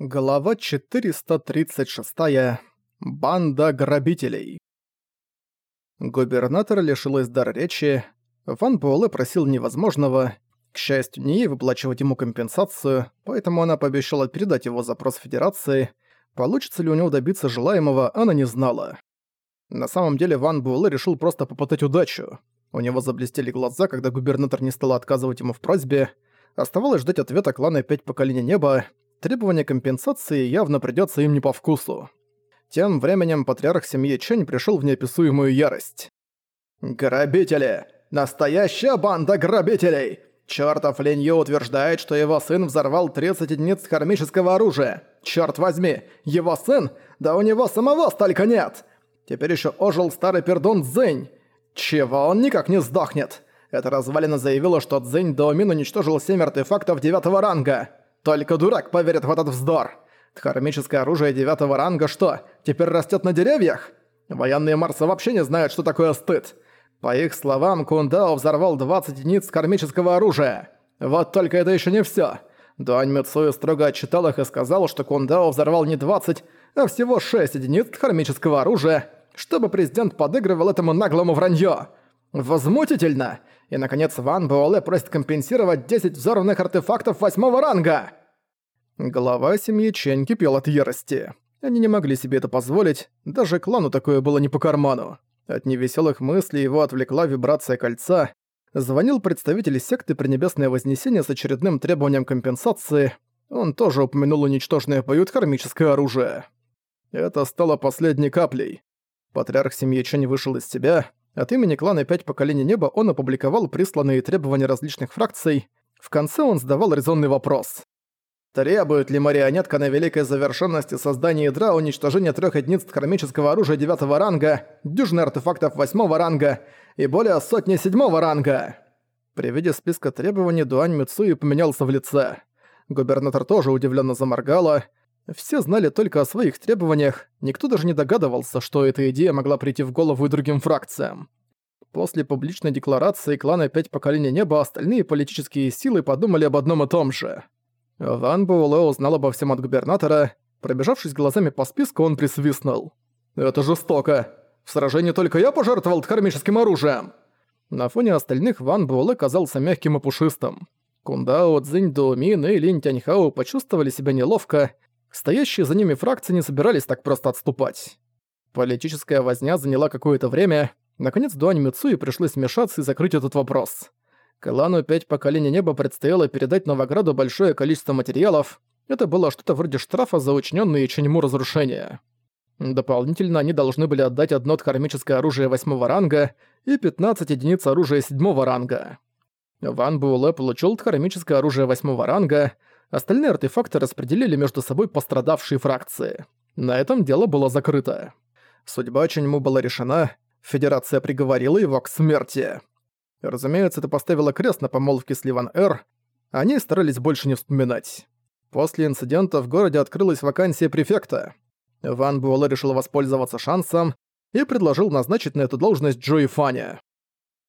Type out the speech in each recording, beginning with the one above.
Глава 436. Банда грабителей. Губернатор лишилась дар речи. Ван Буэлэ просил невозможного. К счастью, не ей выплачивать ему компенсацию, поэтому она пообещала передать его запрос Федерации. Получится ли у него добиться желаемого, она не знала. На самом деле Ван Буэлэ решил просто попытать удачу. У него заблестели глаза, когда губернатор не стала отказывать ему в просьбе. Оставалось ждать ответа клана «Пять поколений неба», требование компенсации явно придётся им не по вкусу. Тем временем патриарх семьи Чэнь пришёл в неописуемую ярость. «Грабители! Настоящая банда грабителей! Чёртов Линь утверждает, что его сын взорвал 30 единиц кармического оружия! Чёрт возьми, его сын? Да у него самого столько нет! Теперь ещё ожил старый пердун Цзэнь! Чего он никак не сдохнет?» Эта развалина заявила, что Цзэнь Даомин уничтожил 7 артефактов девятого ранга. Только дурак поверит в этот вздор. Дхармическое оружие девятого ранга что, теперь растет на деревьях? Военные Марса вообще не знают, что такое стыд. По их словам, Кундао взорвал 20 единиц кармического оружия. Вот только это еще не все. Дуань Мицуэ строго отчитал их и сказал, что Кундао взорвал не 20, а всего 6 единиц кармического оружия, чтобы президент подыгрывал этому наглому вранье. Возмутительно! И, наконец, Ван Буэлэ просит компенсировать 10 взорванных артефактов восьмого ранга! Глава семьи Чэнь кипел от ярости. Они не могли себе это позволить, даже клану такое было не по карману. От невеселых мыслей его отвлекла вибрация кольца. Звонил представитель секты Пренебесное Вознесение с очередным требованием компенсации. Он тоже упомянул уничтоженное поют кармическое оружие. Это стало последней каплей. Патриарх семьи Чэнь вышел из себя, от имени клана «Пять поколений неба» он опубликовал присланные требования различных фракций. В конце он задавал резонный вопрос. Требует ли марионетка на великой завершенности создания ядра уничтожения трех единиц хромического оружия девятого ранга, дюжины артефактов восьмого ранга и более сотни седьмого ранга? При виде списка требований Дуань Мицуи поменялся в лице. Губернатор тоже удивленно заморгала. Все знали только о своих требованиях, никто даже не догадывался, что эта идея могла прийти в голову и другим фракциям. После публичной декларации клана «Пять поколений неба» остальные политические силы подумали об одном и том же. Ван Буэлэ узнал обо всем от губернатора. Пробежавшись глазами по списку, он присвистнул. «Это жестоко! В сражении только я пожертвовал кармическим оружием!» На фоне остальных Ван Буэлэ казался мягким и пушистым. Кундао, Цзинь Дуомин и Линь Тяньхао почувствовали себя неловко, Стоящие за ними фракции не собирались так просто отступать. Политическая возня заняла какое-то время. Наконец Дуань Мицуи пришлось вмешаться и закрыть этот вопрос. Клану «Пять поколений неба» предстояло передать Новограду большое количество материалов. Это было что-то вроде штрафа за учиненные Ченьму разрушения. Дополнительно они должны были отдать одно кармическое оружие восьмого ранга и 15 единиц оружия седьмого ранга. Ван Буэлэ получил кармическое оружие восьмого ранга, Остальные артефакты распределили между собой пострадавшие фракции. На этом дело было закрыто. Судьба Ченьму была решена, Федерация приговорила его к смерти. Разумеется, это поставило крест на помолвке с Ливан Эр, они старались больше не вспоминать. После инцидента в городе открылась вакансия префекта. Ван Буэлэ решил воспользоваться шансом и предложил назначить на эту должность Джои Фаня.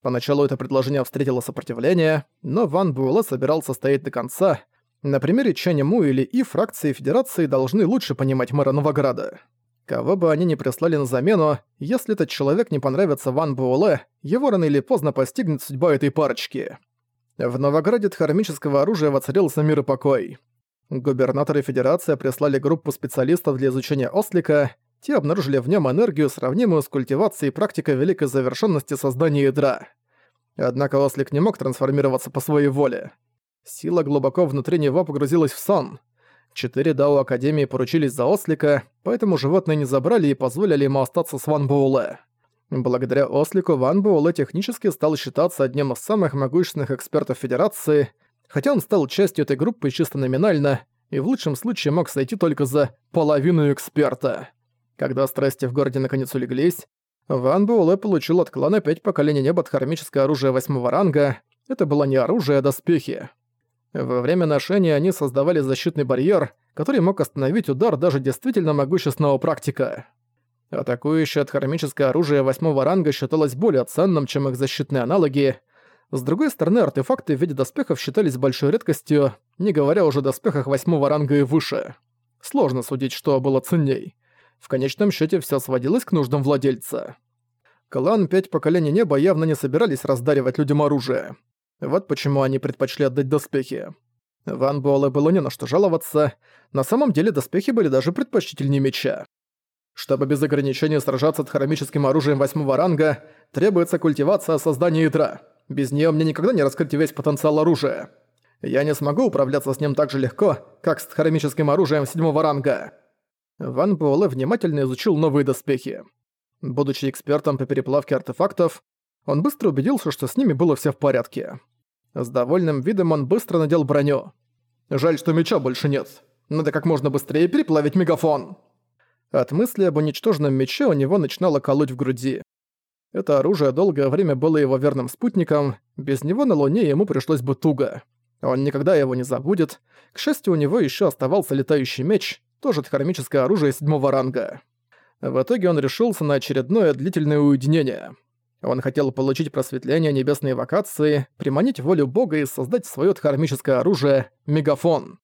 Поначалу это предложение встретило сопротивление, но Ван Буэлэ собирался стоять до конца, на примере Чаня Му или И фракции Федерации должны лучше понимать мэра Новограда. Кого бы они ни прислали на замену, если этот человек не понравится Ван Буэлэ, его рано или поздно постигнет судьба этой парочки. В Новограде дхармического оружия воцарился мир и покой. Губернаторы Федерации прислали группу специалистов для изучения ослика, те обнаружили в нем энергию, сравнимую с культивацией практикой великой завершенности создания ядра. Однако ослик не мог трансформироваться по своей воле. Сила глубоко внутри него погрузилась в сон. Четыре Дао Академии поручились за Ослика, поэтому животные не забрали и позволили ему остаться с Ван Буэлэ. Благодаря Ослику Ван Буэлэ технически стал считаться одним из самых могущественных экспертов Федерации, хотя он стал частью этой группы чисто номинально и в лучшем случае мог сойти только за половину эксперта. Когда страсти в городе наконец улеглись, Ван Буэлэ получил от клана пять поколений неба хромическое оружие восьмого ранга. Это было не оружие, а доспехи. Во время ношения они создавали защитный барьер, который мог остановить удар даже действительно могущественного практика. Атакующее от хромическое оружие восьмого ранга считалось более ценным, чем их защитные аналоги. С другой стороны, артефакты в виде доспехов считались большой редкостью, не говоря уже о доспехах восьмого ранга и выше. Сложно судить, что было ценней. В конечном счете все сводилось к нуждам владельца. Клан «Пять поколений неба» явно не собирались раздаривать людям оружие. Вот почему они предпочли отдать доспехи. Ван Буэлэ было не на что жаловаться, на самом деле доспехи были даже предпочтительнее меча. Чтобы без ограничений сражаться с хромическим оружием восьмого ранга, требуется культивация создания ядра. Без нее мне никогда не раскрыть весь потенциал оружия. Я не смогу управляться с ним так же легко, как с хромическим оружием седьмого ранга. Ван Буэлэ внимательно изучил новые доспехи. Будучи экспертом по переплавке артефактов, он быстро убедился, что с ними было все в порядке. С довольным видом он быстро надел броню. «Жаль, что меча больше нет. Надо как можно быстрее переплавить мегафон!» От мысли об уничтоженном мече у него начинало колоть в груди. Это оружие долгое время было его верным спутником, без него на Луне ему пришлось бы туго. Он никогда его не забудет. К счастью, у него еще оставался летающий меч, тоже хромическое оружие седьмого ранга. В итоге он решился на очередное длительное уединение. Он хотел получить просветление небесной вакации, приманить волю бога и создать своё дхармическое оружие — мегафон.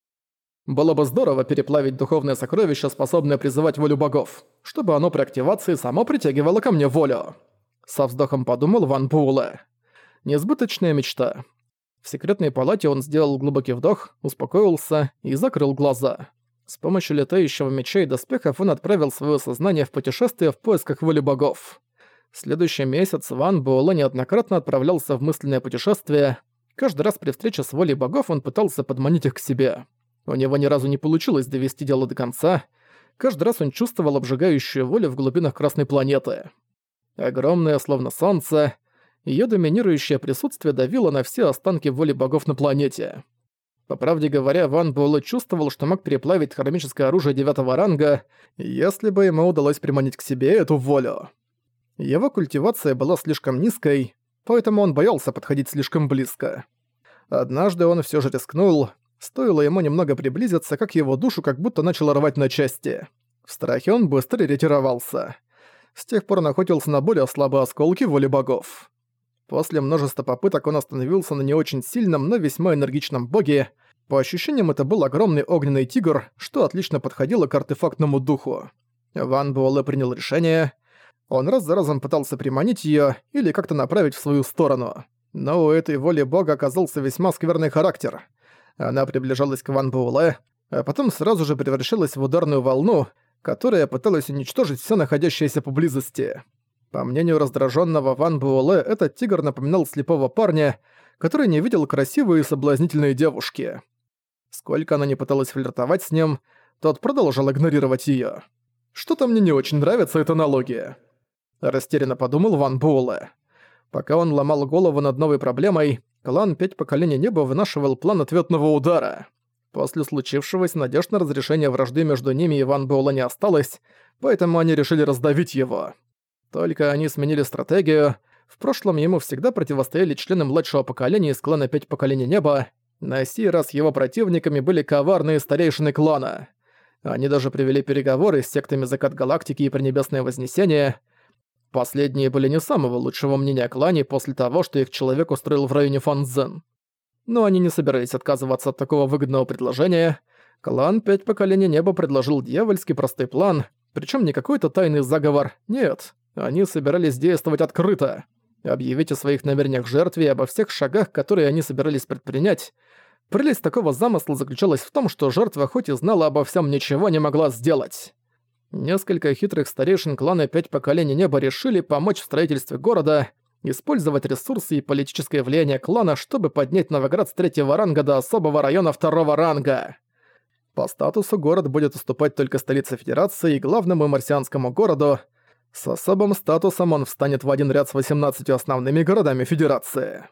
Было бы здорово переплавить духовное сокровище, способное призывать волю богов, чтобы оно при активации само притягивало ко мне волю. Со вздохом подумал Ван Буэлэ. Несбыточная мечта. В секретной палате он сделал глубокий вдох, успокоился и закрыл глаза. С помощью летающего меча и доспехов он отправил своё сознание в путешествие в поисках воли богов. Следующий месяц Ван Буэлэ неоднократно отправлялся в мысленное путешествие. Каждый раз при встрече с волей богов он пытался подманить их к себе. У него ни разу не получилось довести дело до конца. Каждый раз он чувствовал обжигающую волю в глубинах Красной планеты. Огромное, словно солнце, ее доминирующее присутствие давило на все останки воли богов на планете. По правде говоря, Ван Буэлэ чувствовал, что мог переплавить хромическое оружие девятого ранга, если бы ему удалось приманить к себе эту волю. Его культивация была слишком низкой, поэтому он боялся подходить слишком близко. Однажды он все же рискнул, стоило ему немного приблизиться, как его душу как будто начало рвать на части. В страхе он быстро ретировался. С тех пор он охотился на более слабые осколки воли богов. После множества попыток он остановился на не очень сильном, но весьма энергичном боге. По ощущениям, это был огромный огненный тигр, что отлично подходило к артефактному духу. Ван Буэлэ принял решение. Он раз за разом пытался приманить её или как-то направить в свою сторону. Но у этой воли бога оказался весьма скверный характер. Она приближалась к Ван Буэлэ, а потом сразу же превращалась в ударную волну, которая пыталась уничтожить всё находящееся поблизости. По мнению раздраженного Ван Буэлэ, этот тигр напоминал слепого парня, который не видел красивые и соблазнительные девушки. Сколько она не пыталась флиртовать с ним, тот продолжал игнорировать её. «Что-то мне не очень нравится эта аналогия», – растерянно подумал Ван Буэлэ. Пока он ломал голову над новой проблемой, клан «Пять поколений неба» вынашивал план ответного удара. После случившегося надежд на разрешение вражды между ними и Ван Буэлэ не осталось, поэтому они решили раздавить его. Только они сменили стратегию. В прошлом ему всегда противостояли члены младшего поколения из клана «Пять поколений неба». На сей раз его противниками были коварные старейшины клана. Они даже привели переговоры с сектами Закат Галактики и Пренебесное Вознесение. Последние были не самого лучшего мнения клане после того, что их человек устроил в районе Фанзен. Но они не собирались отказываться от такого выгодного предложения. Клан «Пять поколений неба» предложил дьявольский простой план, причем не какой-то тайный заговор, нет. Они собирались действовать открыто, объявить о своих намерениях жертве и обо всех шагах, которые они собирались предпринять. Прелесть такого замысла заключалась в том, что жертва хоть и знала обо всем, ничего не могла сделать. Несколько хитрых старейшин клана «Пять поколений неба» решили помочь в строительстве города, использовать ресурсы и политическое влияние клана, чтобы поднять Новоград с третьего ранга до особого района второго ранга. По статусу город будет уступать только столице Федерации и главному марсианскому городу – с особым статусом он встанет в один ряд с 18 основными городами Федерации.